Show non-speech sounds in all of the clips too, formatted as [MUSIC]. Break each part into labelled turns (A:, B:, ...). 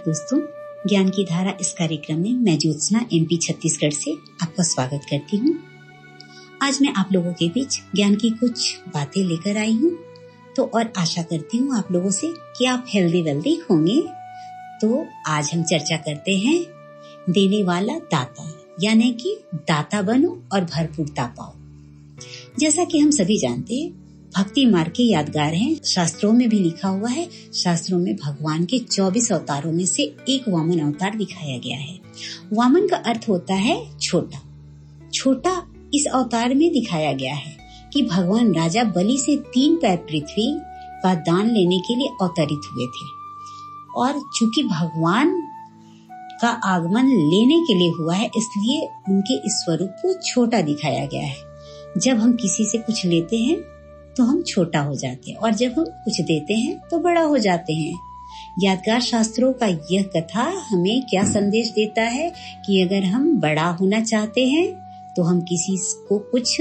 A: दोस्तों। ज्ञान की धारा इस कार्यक्रम में मैं ज्योत्सना एमपी छत्तीसगढ़ से आपका स्वागत करती हूँ। आज मैं आप लोगों के बीच ज्ञान की कुछ बातें लेकर आई हूँ। तो और आशा करती हूँ आप लोगों से कि आप हेल्दी वेल्दी होंगे। तो आज हम चर्चा करते हैं देने वाला दाता, यानी कि दाता बनो और भरपूरता पाओ जैसा कि हम सभी जानते हैं भक्ति मार्ग के यादगार हैं। शास्त्रों में भी लिखा हुआ है। शास्त्रों में भगवान के 24 अवतारों में से एक वामन अवतार दिखाया गया है। वामन का अर्थ होता है छोटा। छोटा इस अवतार में दिखाया गया है कि भगवान राजा बलि से तीन पैर पृथ्वी का दान लेने के लिए अवतरित हुए थे। और चूँकि भगवान का आगमन लेने के लिए हुआ है, इसलिए उनके इस स्वरूप को छोटा दिखाया गया है। जब हम किसी से कुछ लेते हैं तो हम छोटा हो जाते हैं और जब हम कुछ देते हैं तो बड़ा हो जाते हैं। यादगार शास्त्रों का यह कथा हमें क्या संदेश देता है कि अगर हम बड़ा होना चाहते हैं तो हम किसी को कुछ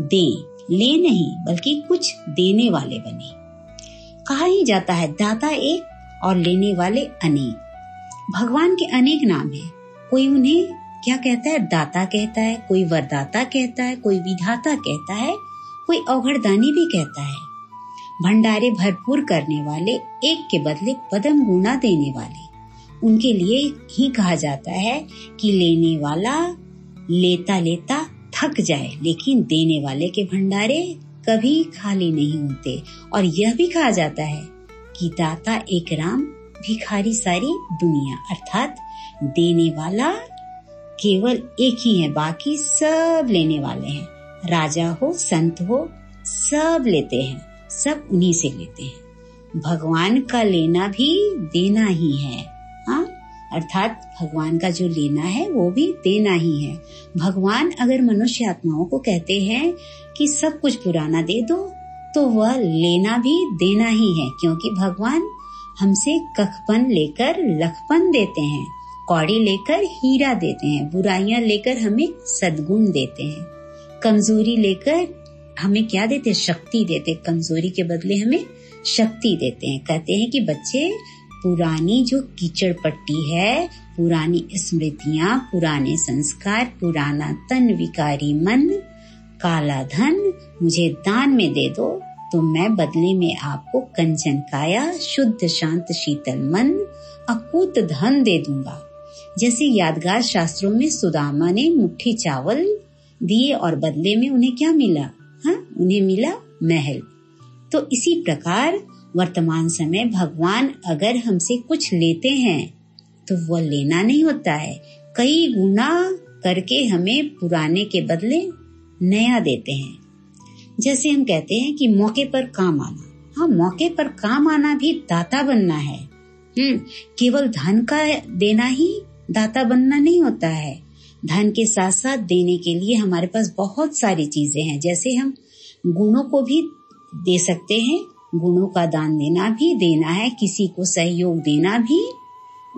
A: दे, ले नहीं, बल्कि कुछ देने वाले बने। कहा ही जाता है, दाता एक और लेने वाले अनेक। भगवान के अनेक नाम है। कोई उन्हें क्या कहता है? दाता कहता है, कोई वरदाता कहता है, कोई विधाता कहता है कोई अवघड़दानी भी कहता है। भंडारे भरपूर करने वाले, एक के बदले पदम गुणा देने वाले। उनके लिए ही कहा जाता है कि लेने वाला लेता लेता थक जाए, लेकिन देने वाले के भंडारे कभी खाली नहीं होते। और यह भी कहा जाता है कि दाता एक राम, भिखारी सारी दुनिया। अर्थात देने वाला केवल एक ही है, बाकी सब लेने वाले हैं। राजा हो, संत हो, सब लेते हैं, सब उन्हीं से लेते हैं। भगवान का लेना भी देना ही है हाँ? अर्थात भगवान का जो लेना है, वो भी देना ही है। भगवान अगर मनुष्य आत्माओं को कहते हैं कि सब कुछ पुराना दे दो तो वह लेना भी देना ही है, क्योंकि भगवान हमसे कखपन लेकर लखपन देते हैं, कौड़ी लेकर हीरा देते हैं, बुराइयाँ लेकर हमें सदगुण देते हैं। कमज़ोरी लेकर हमें क्या देते शक्ति देते कमज़ोरी के बदले हमें शक्ति देते हैं। कहते हैं कि बच्चे, पुरानी जो कीचड़ पट्टी है, पुरानी स्मृतियाँ, पुराने संस्कार, पुराना तन, विकारी मन, काला धन, मुझे दान में दे दो तो मैं बदले में आपको कंचन काया, शुद्ध, शांत, शीतल मन, अकूत धन दे दूँगा। जैसे यादगार शास्त्रों में सुदामा ने मुट्ठी चावल दिए और बदले में उन्हें क्या मिला? हाँ उन्हें मिला महल। तो इसी प्रकार वर्तमान समय भगवान अगर हमसे कुछ लेते हैं तो वह लेना नहीं होता है। कई गुना करके हमें पुराने के बदले नया देते हैं। जैसे हम कहते हैं कि मौके पर काम आना। हाँ मौके पर काम आना भी दाता बनना है। हम्म केवल धन का देना ही दाता बनना नहीं होता है। धन के साथ साथ देने के लिए हमारे पास बहुत सारी चीज़ें हैं। जैसे हम गुणों को भी दे सकते हैं, गुणों का दान देना भी, देना है, किसी को सहयोग देना भी,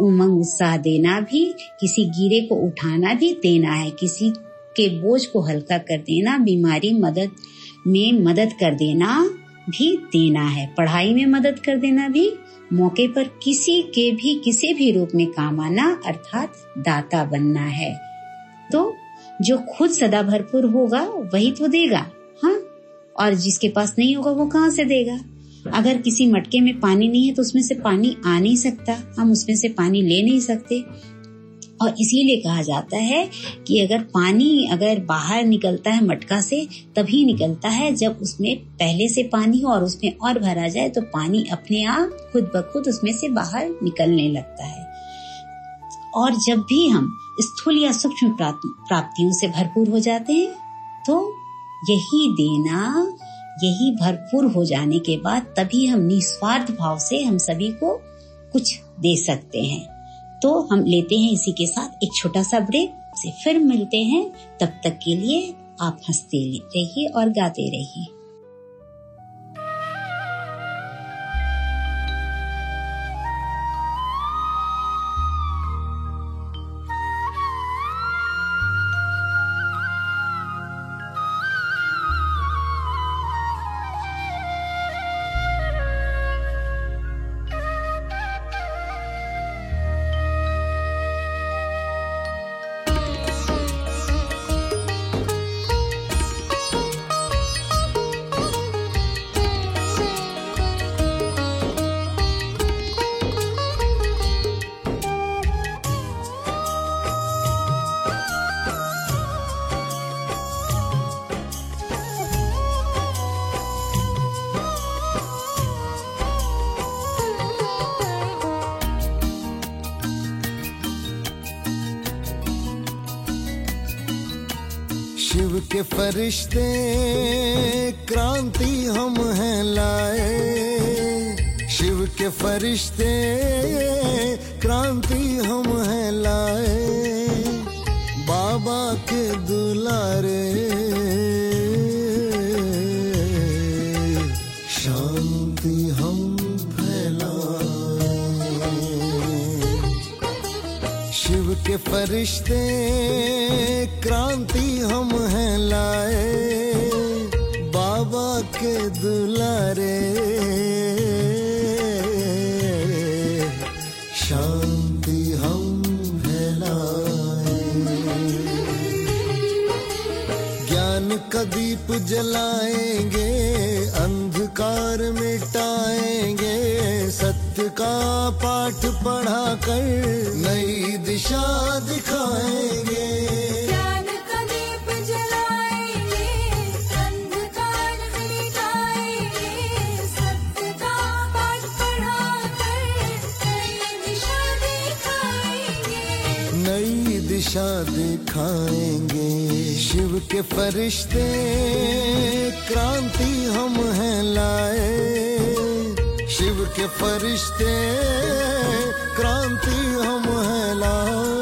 A: उमंग उत्साह देना भी, किसी गिरे को उठाना भी, देना है, किसी के बोझ को हल्का कर देना, बीमारी मदद में मदद कर देना भी, देना है। पढ़ाई में मदद कर देना भी, मौके पर किसी के भी, किसी भी रूप में काम आना, अर्थात दाता बनना है। तो जो खुद सदा भरपूर होगा, वही तो देगा हाँ? और जिसके पास नहीं होगा, वो कहाँ से देगा? अगर किसी मटके में पानी नहीं है तो उसमें से पानी आ नहीं सकता। हम उसमें से पानी ले नहीं सकते। और इसीलिए कहा जाता है कि अगर पानी अगर बाहर निकलता है मटका से, तभी निकलता है जब उसमें पहले से पानी हो और उसमें और भरा जाए तो पानी अपने आप खुद ब खुद उसमें से बाहर निकलने लगता है। और जब भी हम स्थूल या सूक्ष्म प्राप्तियों से भरपूर हो जाते हैं तो यही देना, यही भरपूर हो जाने के बाद तभी हम निस्वार्थ भाव से हम सभी को कुछ दे सकते हैं। तो हम लेते हैं इसी के साथ एक छोटा सा ब्रेक से फिर मिलते हैं। तब तक के लिए आप हँसते रहिए और गाते रहिए।
B: के फरिश्ते क्रांति हम हैं लाए। शिव के फरिश्ते, क्रांति हम हैं लाए। बाबा के दुलारे, शांति हम फैलाए। शिव के फरिश्ते, क्रांति जलाएँगे अंधकार मिटाएँगे सत्य का पाठ पढ़ा कर नई दिशा दिखाएँगे।
C: ज्ञान का दीप के
B: फरिश्ते क्रांति हम हैं लाए। शिव के फरिश्ते क्रांति हम हैं लाए।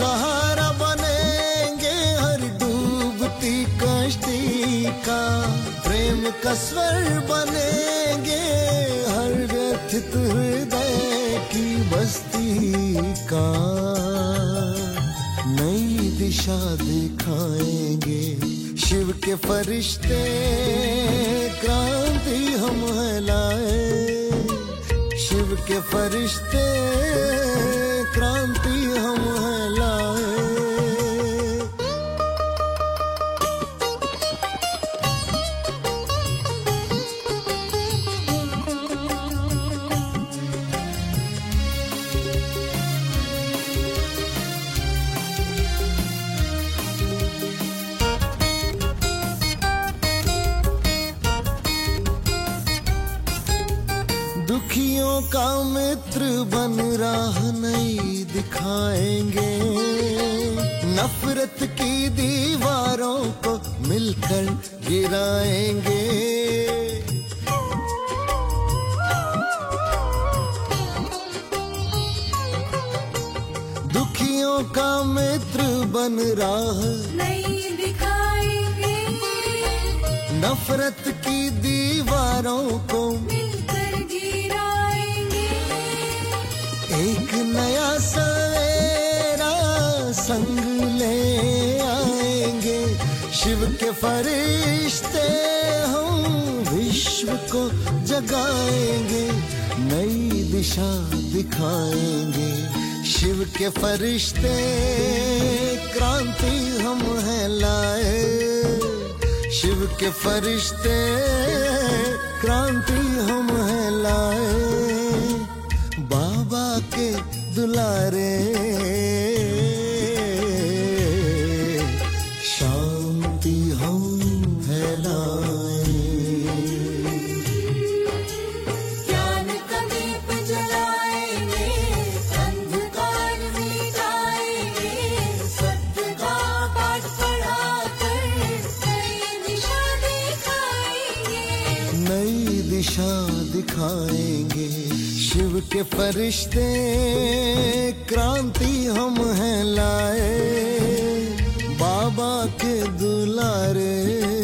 B: सहारा बनेंगे हर डूबती कश्ती का। प्रेम का स्वर बनेंगे हर व्यथित हृदय की बस्ती का। नई दिशा दिखाएँगे शिव के फरिश्ते, क्रांति हम लाए शिव के फरिश्ते, क्रांति हम हैं मित्र राह नहीं दिखाएँगे। नफरत की दीवारों को मिलकर गिराएँगे। दुखियों का मित्र बन राह
C: नहीं दिखाएँगे।
B: नफरत की दीवारों को नया सवेरा संग ले आएँगे। शिव के फरिश्ते हम विश्व को जगाएँगे, नई दिशा दिखाएँगे। शिव के फरिश्ते, क्रांति हम हैं लाए। शिव के फरिश्ते, क्रांति हम हैं लाए। दुलारे शिव के फरिश्ते क्रांति हम हैं लाए बाबा के दुलारे।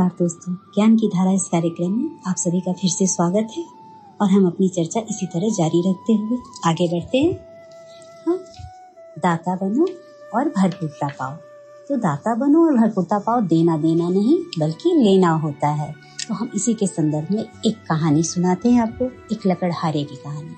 A: नमस्कार दोस्तों। ज्ञान की धारा इस कार्यक्रम में आप सभी का फिर से स्वागत है और हम अपनी चर्चा इसी तरह जारी रखते हुए आगे बढ़ते हैं। हाँ दाता बनो और भरपूरता पाओ। तो दाता बनो और भरपूरता पाओ देना देना नहीं, बल्कि लेना होता है। तो हम इसी के संदर्भ में एक कहानी सुनाते हैं आपको, एक लकड़हारे की कहानी।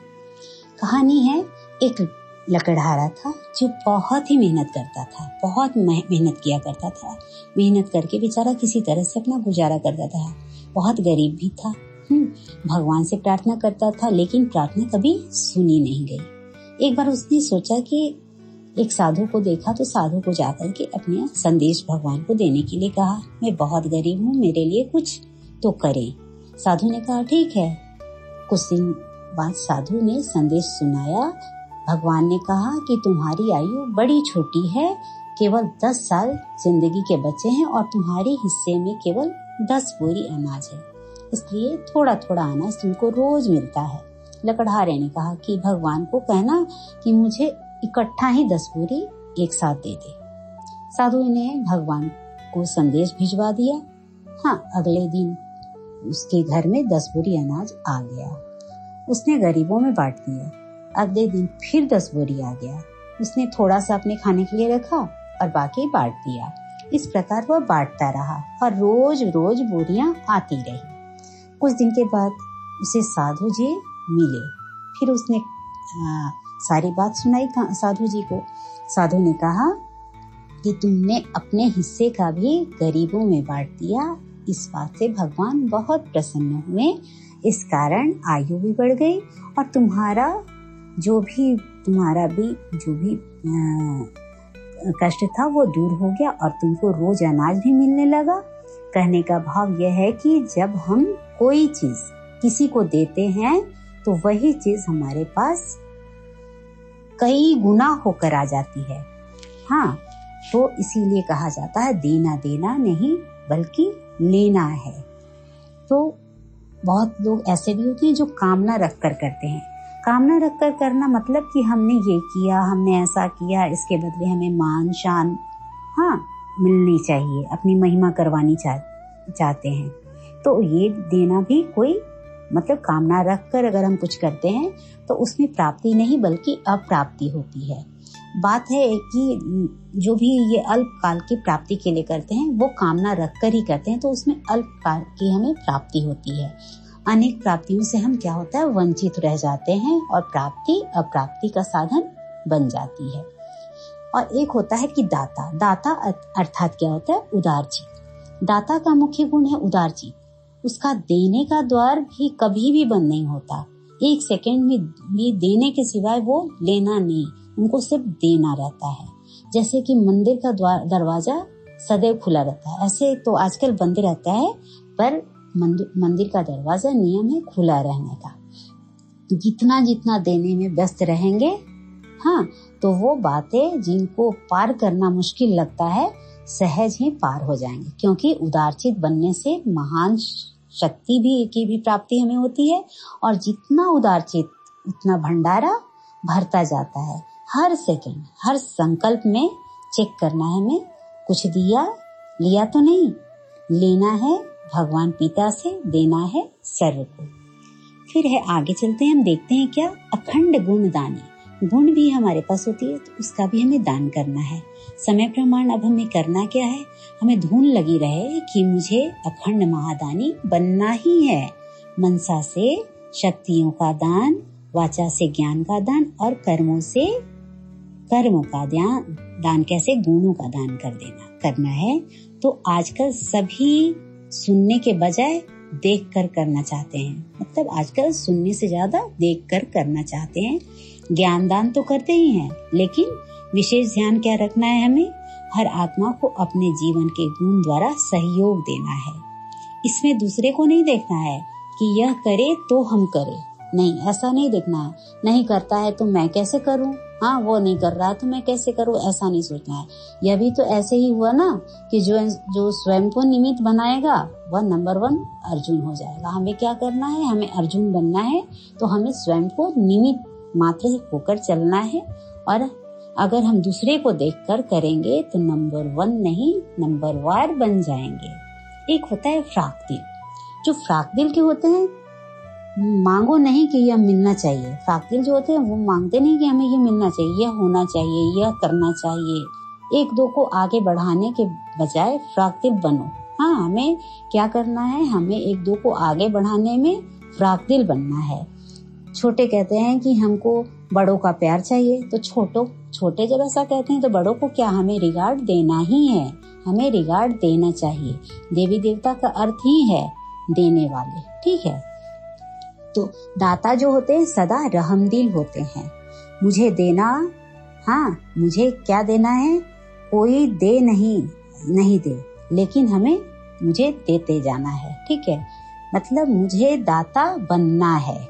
A: कहानी है, एक लकड़हारा था जो बहुत ही मेहनत करता था बहुत मेहनत किया करता था। मेहनत करके बेचारा किसी तरह से अपना गुजारा करता था। बहुत गरीब भी था। हम्म, भगवान से प्रार्थना करता था लेकिन प्रार्थना कभी सुनी नहीं गई। एक बार उसने सोचा कि एक साधु को देखा तो साधु को जाकर के अपने संदेश भगवान को देने के लिए कहा मैं बहुत गरीब हूँ मेरे लिए कुछ तो करें। साधु ने कहा ठीक है। कुछ दिन बाद साधु ने संदेश सुनाया भगवान ने कहा कि तुम्हारी आयु बड़ी छोटी है, केवल दस साल ज़िंदगी के बचे हैं और तुम्हारे हिस्से में केवल दस बोरी अनाज है। इसलिए थोड़ा थोड़ा अनाज तुमको रोज मिलता है। लकड़हारे ने कहा कि भगवान को कहना कि मुझे इकट्ठा ही दस बोरी एक साथ दे दे। साधु ने भगवान को संदेश भिजवा दिया। हाँ अगले दिन उसके घर में दस बोरी अनाज आ गया। उसने गरीबों में बांट दिया। अगले दिन फिर दस बोरी आ गया। उसने थोड़ा सा अपने खाने के लिए रखा और बाकी बांट दिया। इस प्रकार वह बांटता रहा और रोज रोज बोरियाँ आती रही। कुछ दिन के बाद उसे साधु जी मिले। फिर उसने आ, सारी बात सुनाई साधु जी को। साधु ने कहा कि तुमने अपने हिस्से का भी गरीबों में बांट दिया। इस बात से भगवान बहुत प्रसन्न हुए। इस कारण आयु भी बढ़ गई और तुम्हारा जो भी तुम्हारा भी, जो भी कष्ट था वो दूर हो गया और तुमको रोज अनाज भी मिलने लगा। कहने का भाव यह है कि जब हम कोई चीज़ किसी को देते हैं तो वही चीज़ हमारे पास कई गुना होकर आ जाती है। हाँ तो इसीलिए कहा जाता है, देना देना नहीं, बल्कि लेना है। तो बहुत लोग ऐसे भी होते हैं जो कामना रख कर करते हैं। कामना रख कर करना मतलब कि हमने ये किया हमने ऐसा किया इसके बदले हमें मान शान हाँ मिलनी चाहिए अपनी महिमा करवानी चाह, चाहते हैं। तो ये देना भी कोई मतलब कामना रख कर अगर हम कुछ करते हैं तो उसमें प्राप्ति नहीं बल्कि अप्राप्ति होती है। बात है कि जो भी ये अल्प काल की प्राप्ति के लिए करते हैं वो कामना रख कर ही करते हैं तो उसमें अल्प काल की हमें प्राप्ति होती है। अनेक प्राप्तियों से हम क्या होता है, वंचित रह जाते हैं और प्राप्ति, अप्राप्ति का साधन बन जाती है। और एक होता है कि दाता। दाता अर्थात क्या होता है उदार जीव दाता का मुख्य गुण है उदार जीव उसका देने का द्वार भी कभी भी बंद नहीं होता। एक सेकंड में भी देने के सिवाय वो लेना नहीं, उनको सिर्फ़ देना रहता है। जैसे कि मंदिर का दरवाज़ा सदैव खुला रहता है। ऐसे तो आजकल बंद रहता है, पर मंदिर का दरवाज़ा नियम है खुला रहने का। जितना जितना देने में व्यस्त रहेंगे हाँ तो वो बातें जिनको पार करना मुश्किल लगता है, सहज ही पार हो जाएँगे। क्योंकि उदारचित बनने से महान शक्ति भी की भी प्राप्ति हमें होती है और जितना उदारचित, उतना भंडारा भरता जाता है। हर सेकंड, हर संकल्प में चेक करना है हमें, कुछ दिया, लिया तो नहीं, लेना है भगवान पिता से देना है सर्व को। फिर है, आगे चलते हैं, हम देखते हैं क्या अखंड गुण दानी गुण भी हमारे पास होती है तो उसका भी हमें दान करना है। समय प्रमाण अब हमें करना क्या है? हमें धून लगी रहे कि मुझे अखंड महादानी बनना ही है। मनसा से, शक्तियों का दान, वाचा से ज्ञान का दान और कर्मों से कर्म का दान दान कैसे? गुणों का दान कर देना, करना है। तो आजकल सभी सुनने के बजाय देख कर करना चाहते हैं। मतलब आजकल सुनने से ज़्यादा देख कर करना चाहते हैं। ज्ञान दान तो करते ही हैं, लेकिन विशेष ध्यान क्या रखना है हमें? हर आत्मा को अपने जीवन के गुण द्वारा सहयोग देना है। इसमें दूसरे को नहीं देखना है कि यह करे तो हम करें। नहीं, ऐसा नहीं देखना। है नहीं करता है तो मैं कैसे करूँ? हाँ वो नहीं कर रहा तो मैं कैसे करूँ? ऐसा नहीं सोचना है। यह भी तो ऐसे ही हुआ ना कि जो जो स्वयं को निमित्त बनाएगा, वह नंबर वन अर्जुन हो जाएगा। हमें क्या करना है? हमें अर्जुन बनना है तो हमें स्वयं को निमित्त मात्र होकर चलना है। और अगर हम दूसरे को देखकर करेंगे तो नंबर वन नहीं नंबर वार बन जाएँगे। एक होता है फ्राक दिल। जो फ्राक दिल के होते हैं मांगो नहीं कि यह मिलना चाहिए। दिल जो होते हैं वो मांगते नहीं कि हमें ये मिलना चाहिए, यह होना चाहिए, यह करना चाहिए। एक दो को आगे बढ़ाने के बजाय दिल बनो। हाँ हमें क्या करना है? हमें एक दो को आगे बढ़ाने में फ्राक दिल बनना है। छोटे कहते हैं कि हमको बड़ों का प्यार चाहिए। तो छोटो, छोटे जब ऐसा कहते हैं तो बड़ों को क्या हमें रिगार्ड देना ही है? हमें रिगार्ड देना चाहिए। देवी देवता का अर्थ ही है देने वाले। ठीक है? तो दाता जो होते हैं, सदा रहमदिल होते हैं। मुझे देना हाँ मुझे क्या देना है? कोई दे नहीं नहीं दे, लेकिन हमें मुझे देते जाना है, ठीक है? मतलब मुझे दाता बनना है।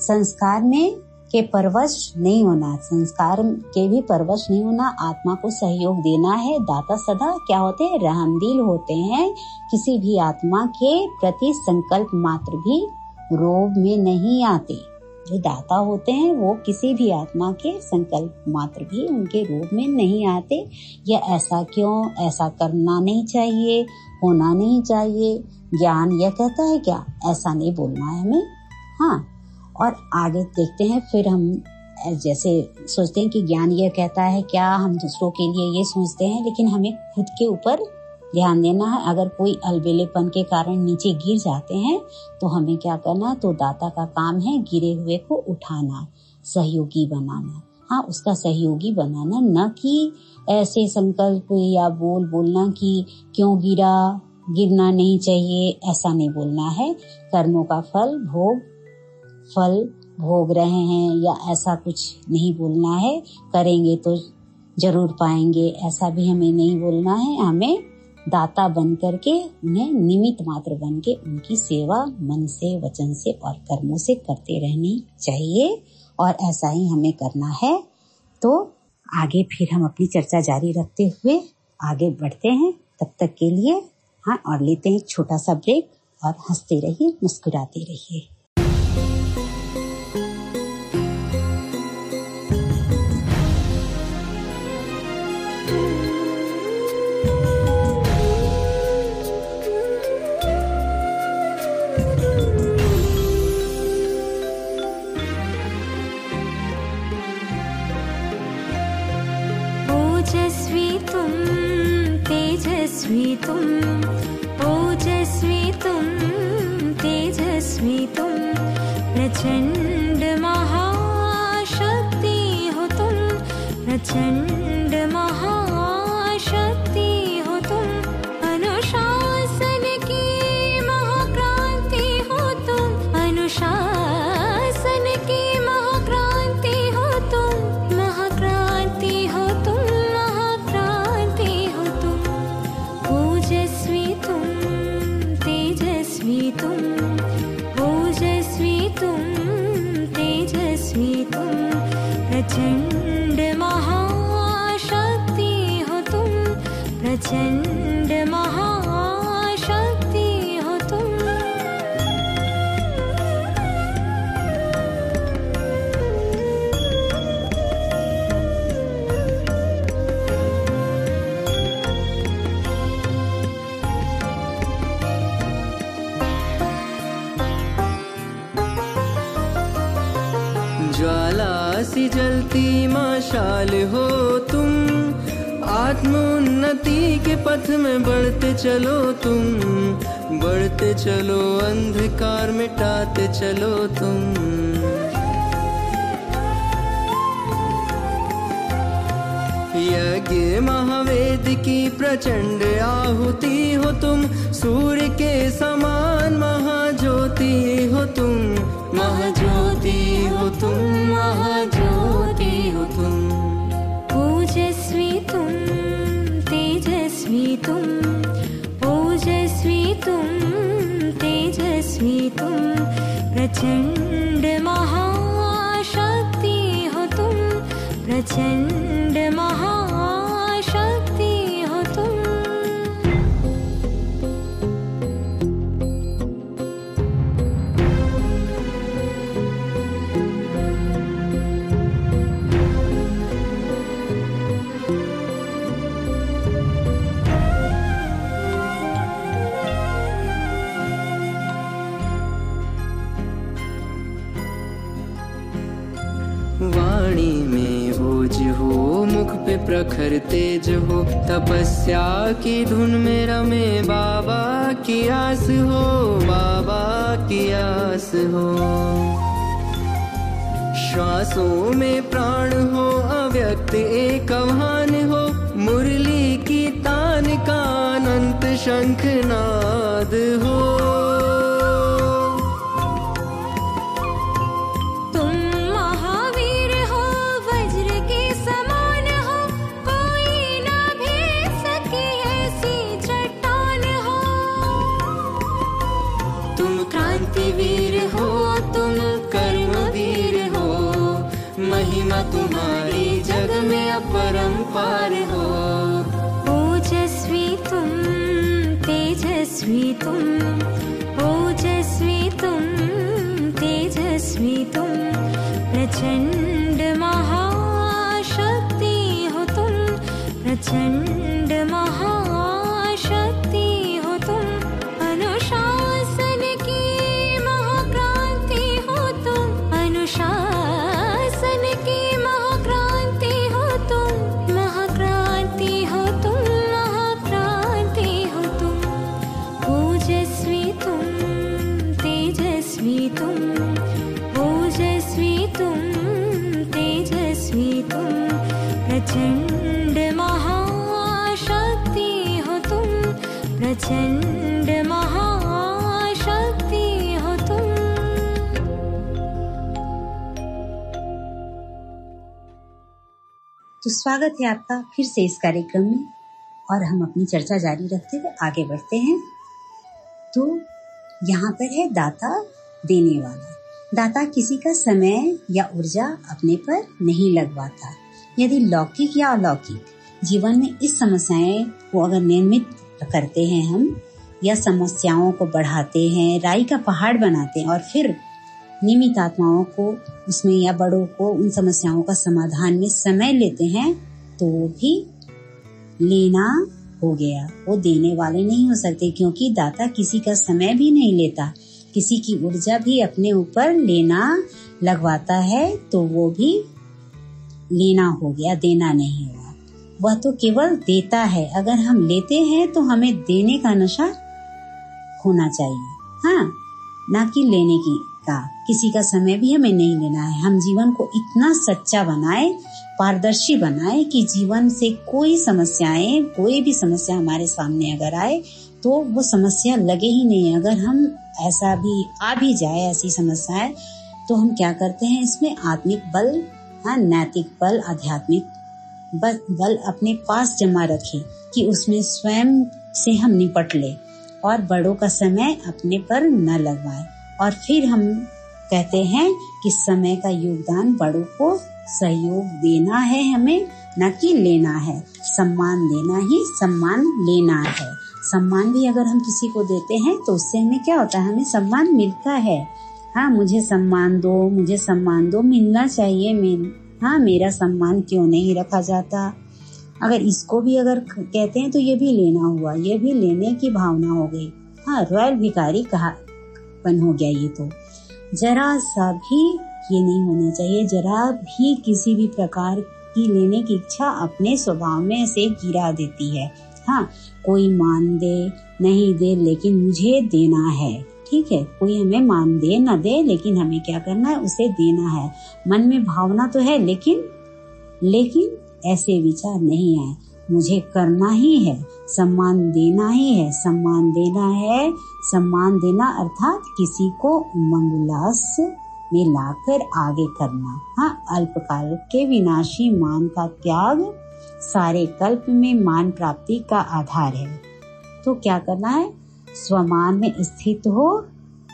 A: संस्कार में के परवश नहीं होना, संस्कार के भी परवश नहीं होना, आत्मा को सहयोग देना है, दाता सदा क्या होते हैं? रहमदिल होते हैं। किसी भी आत्मा के प्रति संकल्प मात्र भी रोग में नहीं आते। जो दाता होते हैं, वो किसी भी आत्मा के संकल्प मात्र भी उनके रूप में नहीं आते। या ऐसा क्यों? ऐसा करना नहीं चाहिए, होना नहीं चाहिए। ज्ञान यह कहता है क्या? ऐसा नहीं बोलना है हमें। हाँ और आगे देखते हैं, फिर हम जैसे सोचते हैं कि ज्ञान यह कहता है, क्या हम दूसरों के लिए ये सोचते हैं? लेकिन हमें खुद के ऊपर ध्यान देना है, अगर कोई अलबेलेपन के कारण नीचे गिर जाते हैं तो हमें क्या करना तो दाता का काम है गिरे हुए को उठाना, सहयोगी बनाना। हाँ उसका सहयोगी बनाना, न कि ऐसे संकल्प या बोल बोलना कि क्यों गिरा, गिरना नहीं चाहिए, ऐसा नहीं बोलना है। कर्मों का फल, भोग फल भोग रहे हैं या ऐसा कुछ नहीं बोलना है, करेंगे तो ज़रूर पाएँगे, ऐसा भी हमें नहीं बोलना है, हमें दाता बन करके, उन्हें निमित मात्र बन के उनकी सेवा मन से, वचन से और कर्मों से करते रहनी चाहिए। और ऐसा ही हमें करना है। तो आगे फिर हम अपनी चर्चा जारी रखते हुए आगे बढ़ते हैं। तब तक के लिए हाँ और लेते हैं छोटा सा ब्रेक और हँसते रहिए, मुस्कुराते रहिए।
C: तुम ओजस्वी तुम तेजस्वी तुम प्रचंड महाशक्ति हो तुम प्रचंड
D: माशाल हो तुम, आत्मोन्नति के पथ में बढ़ते चलो तुम, बढ़ते चलो, अंधकार मिटाते चलो तुम। यज्ञ महावेद की प्रचंड आहुति हो तुम, सूर्य के समान महाज्योति हो तुम, महाज्योति हो तुम, महाज्योति
C: प्रचंड महाशक्ति हो तुम प्रचंड
D: प्रखर तेज हो, तपस्या की धुन में रमे बाबा की आस हो, बाबा की आस हो। श्वासों में प्राण हो, अव्यक्त एक आह्वान हो, मुरली की तान का अनंत शंखनाद
C: हो। तुम तेजस्वी तुम
A: तो स्वागत है आपका फिर से इस कार्यक्रम में। और हम अपनी चर्चा जारी रखते हुए आगे बढ़ते हैं। तो यहाँ पर है दाता देने वाला। दाता किसी का समय या ऊर्जा अपने पर नहीं लगवाता। यदि लौकिक या अलौकिक, जीवन में इस समस्याएँ को अगर नियमित करते हैं हम, या समस्याओं को बढ़ाते हैं, राई का पहाड़ बनाते हैं और फिर नियमित आत्माओं को, उसमें या बड़ों को, उन समस्याओं का समाधान में समय लेते हैं तो वो भी लेना हो गया। वो देने वाले नहीं हो सकते, क्योंकि दाता किसी का समय भी नहीं लेता। किसी की ऊर्जा भी अपने ऊपर लेना लगवाता है तो वो भी लेना हो गया, देना नहीं हुआ। वह तो केवल देता है। अगर हम लेते हैं तो हमें देने का नशा होना चाहिए। हाँ ना कि लेने की। का किसी का समय भी हमें नहीं लेना है। हम जीवन को इतना सच्चा बनाए पारदर्शी बनाए कि जीवन से कोई समस्याएँ कोई भी समस्या हमारे सामने अगर आए तो वो समस्या लगे ही नहीं। अगर हम ऐसा भी आ भी जाए ऐसी समस्याएँ तो हम क्या करते हैं? इसमें आत्मिक बल हाँ नैतिक बल आध्यात्मिक बल, बल अपने पास जमा रखें कि उसमें स्वयं से हम निपट ले और बड़ों का समय अपने पर न लगवाए। और फिर हम कहते हैं कि समय का योगदान बड़ों को सहयोग देना है हमें, न कि लेना है। सम्मान देना ही सम्मान लेना है। सम्मान भी अगर हम किसी को देते हैं तो उससे हमें क्या होता है? हमें सम्मान मिलता है। हाँ मुझे सम्मान दो, मुझे सम्मान दो, मिलना चाहिए मिल हाँ मेरा सम्मान क्यों नहीं रखा जाता? अगर इसको भी अगर कहते हैं तो ये भी लेना हुआ, ये भी लेने की भावना हो गई। हाँ रॉयल भिकारी कहा बन हो गया ये तो। जरा सा भी ये नहीं होना चाहिए, जरा भी किसी भी प्रकार की लेने की इच्छा अपने स्वभाव में से गिरा देती है। हाँ कोई मान दे, नहीं दे, लेकिन मुझे देना है, ठीक है? कोई हमें मान दे, न दे, लेकिन हमें क्या करना है? उसे देना है। मन में भावना तो है, लेकिन लेकिन ऐसे विचार नहीं आए। मुझे करना ही है। सम्मान देना ही है, सम्मान देना है। सम्मान देना अर्थात किसी को उमंग उल्लास में लाकर आगे करना। हाँ अल्पकाल के विनाशी मान का त्याग सारे कल्प में मान प्राप्ति का आधार है। तो क्या करना है? स्वमान में स्थित हो,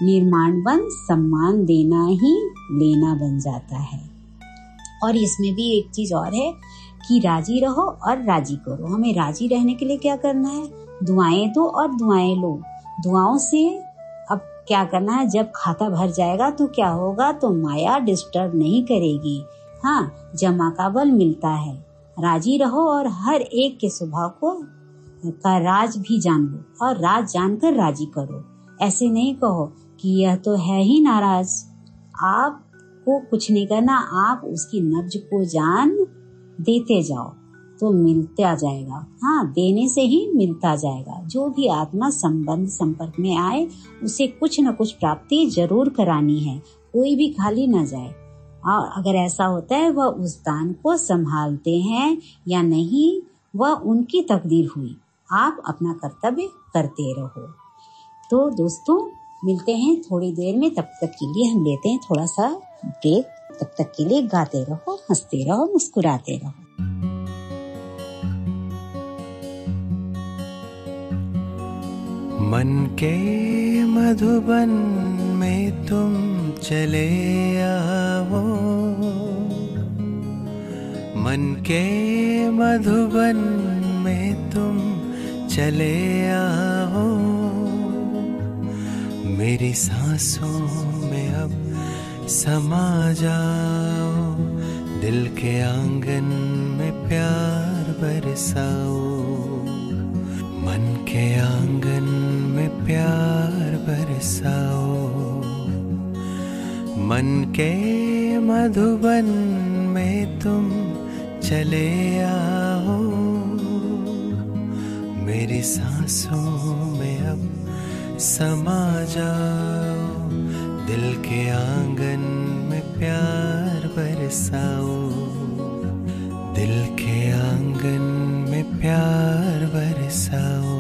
A: निर्माण बन, सम्मान देना ही लेना बन जाता है। और इसमें भी एक चीज़ और है कि राज़ी रहो और राज़ी करो। हमें राज़ी रहने के लिए क्या करना है? दुआएँ दो और दुआएँ लो। दुआओं से अब क्या करना है? जब खाता भर जाएगा तो क्या होगा? तो माया डिस्टर्ब नहीं करेगी। हाँ जमा का बल मिलता है। राज़ी रहो और हर एक के स्वभाव को, का राज भी जान लो और राज जानकर राज़ी करो। ऐसे नहीं कहो कि यह तो है ही नाराज़। आपको कुछ नहीं करना। आप उसकी नब्ज को जान देते जाओ तो मिलता जाएगा। हाँ देने से ही मिलता जाएगा। जो भी आत्मा संबंध संपर्क में आए, उसे कुछ न कुछ प्राप्ति ज़रूर करानी है। कोई भी खाली न जाए। और अगर ऐसा होता है, वह उस दान को संभालते हैं या नहीं, वह उनकी तकदीर हुई। आप अपना कर्तव्य करते रहो। तो दोस्तों, मिलते हैं थोड़ी देर में, तब तक के लिए हम लेते हैं थोड़ा सा ब्रेक तब तक के लिए गाते रहो, हँसते रहो, मुस्कुराते रहो।
E: मन के मधुबन में तुम चले आओ मन के मधुबन में तुम चले आओ मेरी सांसों समा जाओ, दिल के आँगन में प्यार बरसाओ। मन के आँगन में प्यार बरसाओ। मन के मधुबन में तुम चले आओ। मेरी सांसों में अब समा जाओ। दिल के आँगन में प्यार बरसाओ। दिल के आँगन में प्यार बरसाओ।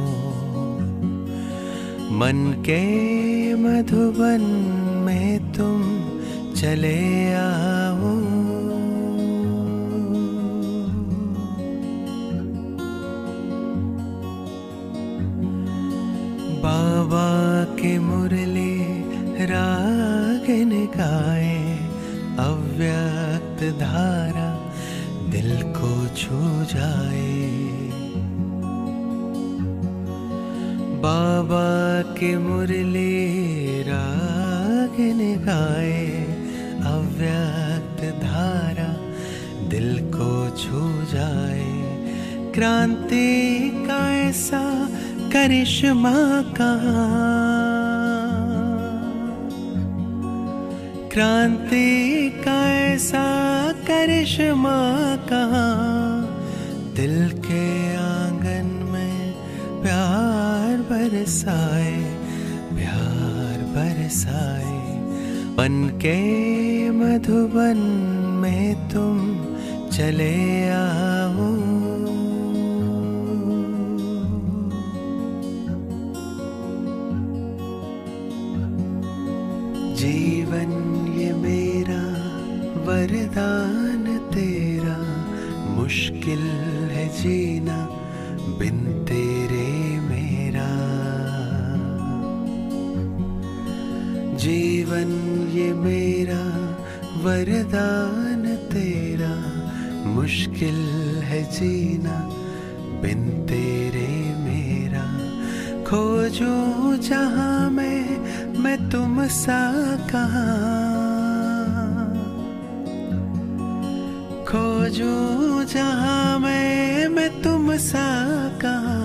E: मन के मधुबन में तुम चले आओ। बाबा रागन अव्यक्त धारा दिल को छू जाए। बाबा के मुरली रागन गाए अव्यक्त धारा दिल को छू जाए। क्रांति का ऐसा करिश्मा कहाँ क्रांति का ऐसा करिश्मा कहाँ? दिल के आँगन में प्यार बरसाए प्यार बरसाए। बन के मधुबन में तुम चले आओ। वरदान तेरा, मुश्किल है जीना, बिन तेरे मेरा। जीवन ये मेरा, वरदान तेरा, मुश्किल है जीना, बिन तेरे मेरा। खोजो जहाँ मैं मैं तुम सा कहाँ? खोजो जहाँ मैं मैं तुम सा कहा?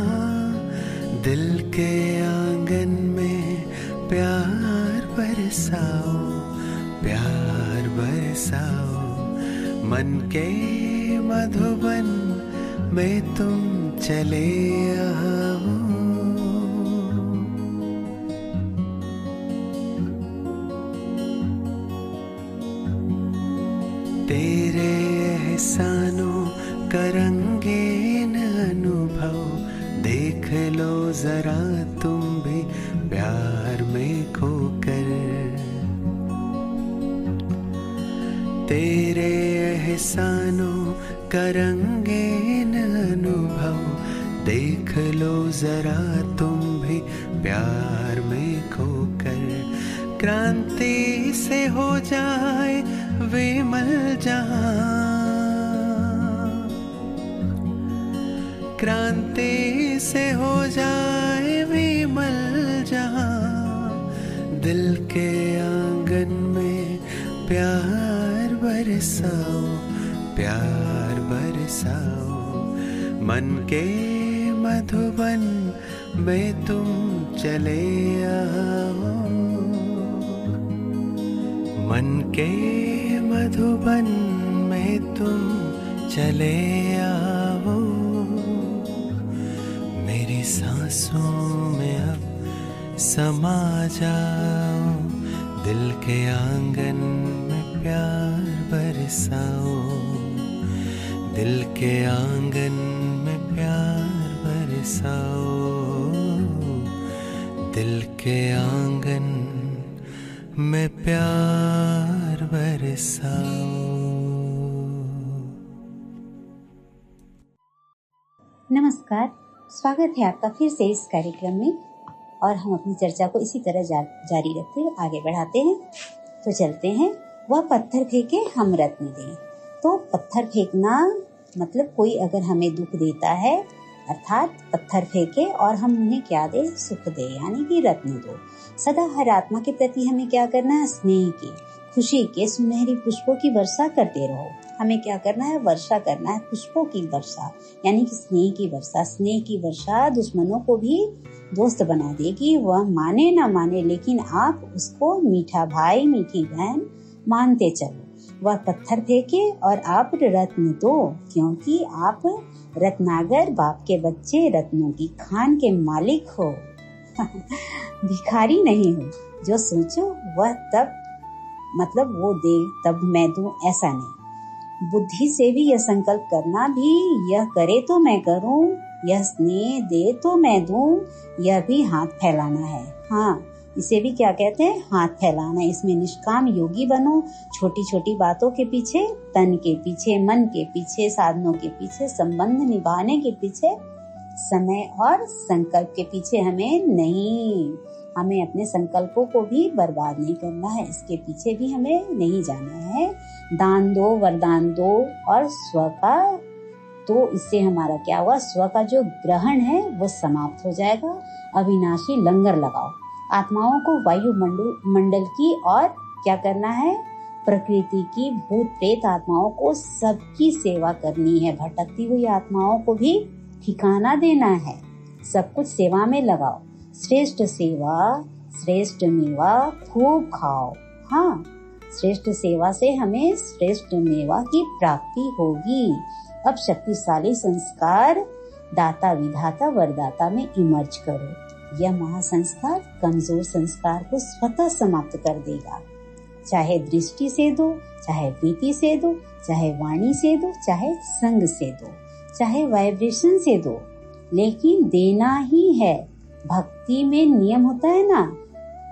E: दिल के आँगन में प्यार बरसाओ प्यार बरसाओ। मन के मधुबन में तुम चले आओ मन के मधुबन में तुम चले आओ। मन के मधुबन में तुम चले आओ। मेरी सांसों में अब समा जाओ। दिल के आँगन में प्यार बरसाओ। दिल के आँगन बरसाओ दिल के आँगन में प्यार बरसाओ
A: नमस्कार स्वागत है आपका फिर से इस कार्यक्रम में। और हम अपनी चर्चा को इसी तरह जा, जारी रखते हुए आगे बढ़ाते हैं। तो चलते हैं वह पत्थर फेंके हम रत्न दें। तो पत्थर फेंकना मतलब कोई अगर हमें दुख देता है अर्थात पत्थर फेंके और हम उन्हें क्या दे? सुख दे, यानी कि रत्न दो। सदा हर आत्मा के प्रति हमें क्या करना है? स्नेह की, खुशी के, सुनहरी पुष्पों की वर्षा करते रहो। हमें क्या करना है? वर्षा करना है, पुष्पों की वर्षा, यानी कि स्नेह की वर्षा। स्नेह की वर्षा दुश्मनों को भी दोस्त बना देगी। वह माने ना माने, लेकिन आप उसको मीठा भाई, मीठी बहन मानते चलो। वह पत्थर फेंके और आप रत्न दो, क्योंकि आप रत्नागर बाप के बच्चे रत्नों की खान के मालिक हो। [LAUGHS] भिखारी नहीं हो, जो सोचो वह तब मतलब वो दे तब मैं दूँ ऐसा नहीं। बुद्धि से भी यह संकल्प करना भी, यह करे तो मैं करूँ, यह स्नेह दे तो मैं दूँ, यह भी हाथ फैलाना है। हाँ इसे भी क्या कहते हैं? हाथ फैलाना। इसमें निष्काम योगी बनो। छोटी छोटी बातों के पीछे, तन के पीछे, मन के पीछे, साधनों के पीछे, संबंध निभाने के पीछे, समय और संकल्प के पीछे हमें नहीं। हमें अपने संकल्पों को भी बर्बाद नहीं करना है। इसके पीछे भी हमें नहीं जाना है। दान दो, वरदान दो और स्व का। तो इससे हमारा क्या हुआ? स्व का जो ग्रहण है, वो समाप्त हो जाएगा। अविनाशी लंगर लगाओ। आत्माओं को वायु मंडल मंडल की और क्या करना है? प्रकृति की भूत प्रेत आत्माओं को सबकी सेवा करनी है। भटकती हुई आत्माओं को भी ठिकाना देना है। सब कुछ सेवा में लगाओ। श्रेष्ठ सेवा, श्रेष्ठ मेवा खूब खाओ। हाँ श्रेष्ठ सेवा से हमें श्रेष्ठ मेवा की प्राप्ति होगी। अब शक्तिशाली संस्कार दाता विधाता वरदाता में इमर्ज करो। यह महासंस्कार कमज़ोर संस्कार को स्वतः समाप्त कर देगा। चाहे दृष्टि से दो, चाहे प्रीति से दो, चाहे वाणी से दो, चाहे संग से दो, चाहे वाइब्रेशन से दो। लेकिन देना ही है। भक्ति में नियम होता है ना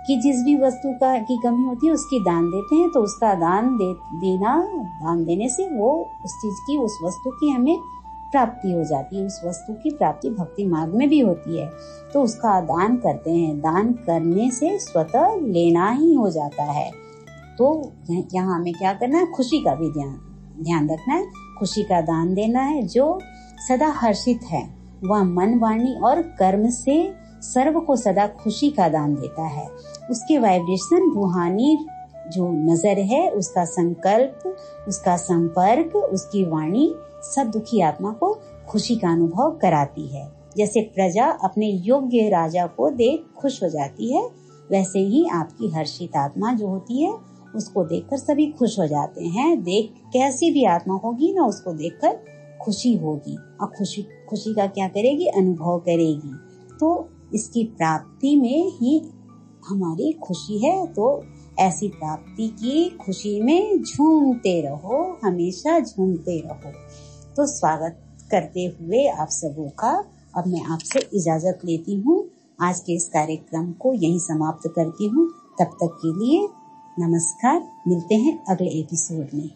A: कि जिस भी वस्तु का की कमी होती है, उसकी दान देते हैं तो उसका दान दे, देना, दान देने से वो उस चीज़ की, उस वस्तु की हमें प्राप्ति हो जाती है, उस वस्तु की प्राप्ति भक्ति मार्ग में भी होती है। तो उसका दान करते हैं। दान करने से स्वतः लेना ही हो जाता है। तो यहाँ हमें क्या करना है? खुशी का भी ध्यान ध्यान रखना है। खुशी का दान देना है जो सदा हर्षित है। वह मन वाणी और कर्म से सर्व को सदा खुशी का दान देता है। उसके वाइब्रेशन रूहानी जो नज़र है, उसका संकल्प, उसका संपर्क, उसकी वाणी सब दुखी आत्मा को खुशी का अनुभव कराती है। जैसे प्रजा अपने योग्य राजा को देख खुश हो जाती है, वैसे ही आपकी हर्षित आत्मा जो होती है, उसको देखकर सभी खुश हो जाते हैं। देख कैसी भी आत्मा होगी ना, उसको देखकर खुशी होगी। और खुशी खुशी का क्या करेगी? अनुभव करेगी। तो इसकी प्राप्ति में ही हमारी खुशी है तो ऐसी प्राप्ति की खुशी में झूमते रहो, हमेशा झूमते रहो। तो स्वागत करते हुए आप सबों का अब मैं आपसे इजाज़त लेती हूँ। आज के इस कार्यक्रम को यहीं समाप्त करती हूँ। तब तक के लिए नमस्कार, मिलते हैं अगले एपिसोड में।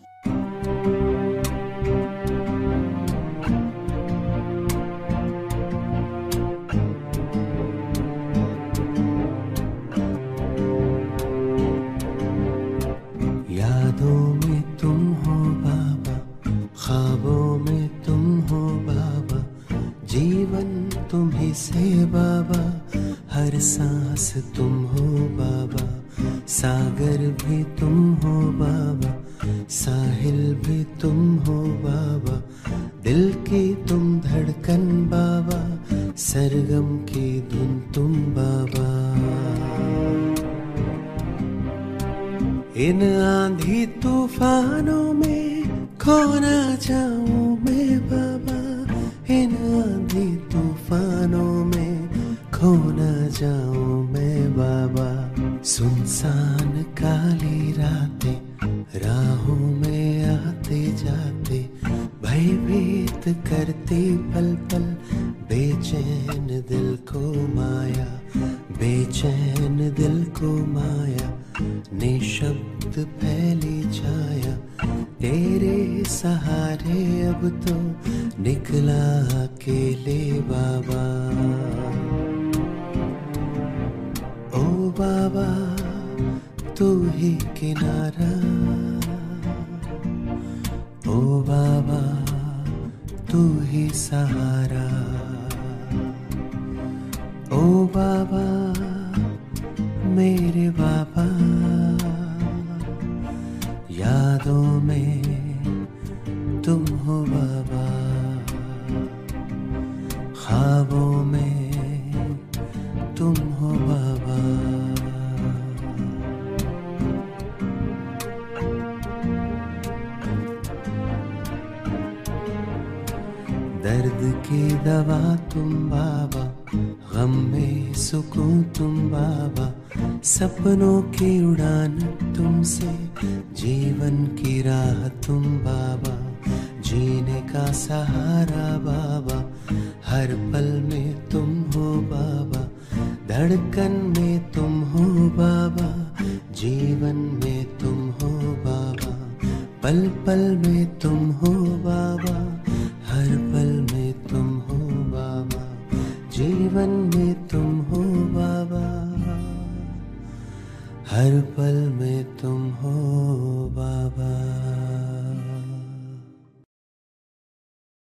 E: से बाबा, हर सांस तुम हो बाबा। सागर भी तुम हो बाबा, साहिल भी तुम हो बाबा। दिल की तुम धड़कन बाबा, सरगम की धुन तुम बाबा। इन आंधी तूफानों में खो ना जाऊँ मैं बाबा। इन आंधी तूफानों में खो न जाऊँ मैं, बाबा। सुनसान काली रातें राहों में आते जाते भयभीत करते पल पल, बेचैन दिल को माया। बेचैन दिल को माया, निशब्द फैली छाया। तेरे सहारे अब तो निकला अकेले बाबा। ओ बाबा, तू ही किनारा। ओ बाबा, तू ही सहारा। ओ बाबा